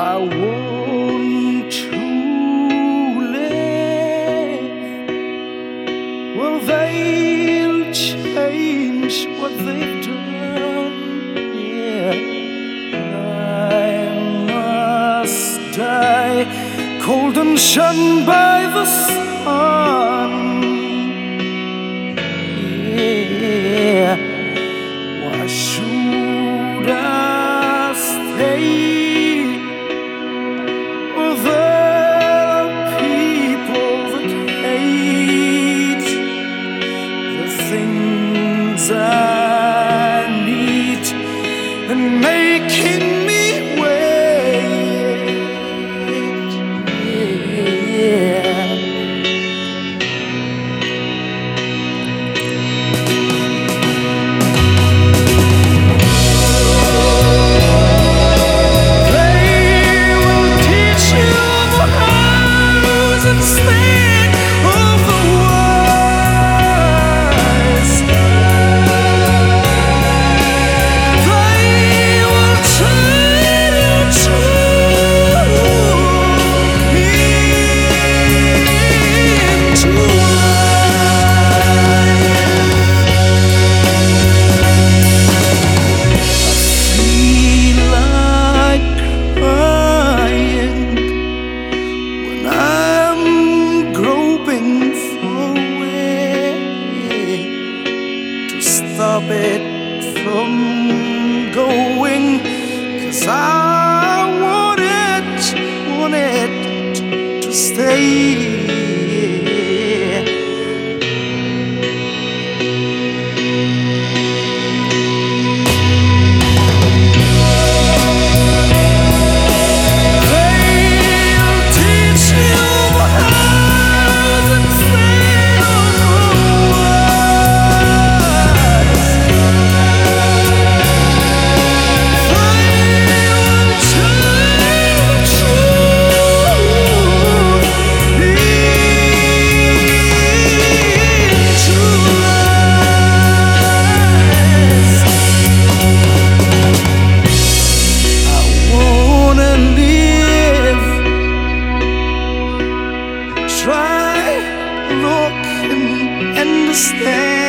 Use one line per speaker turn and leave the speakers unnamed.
I want to live. They'll change what they've done. I must die, cold and shunned by the sun. I need and making stop it from going. Cause I try, look and understand.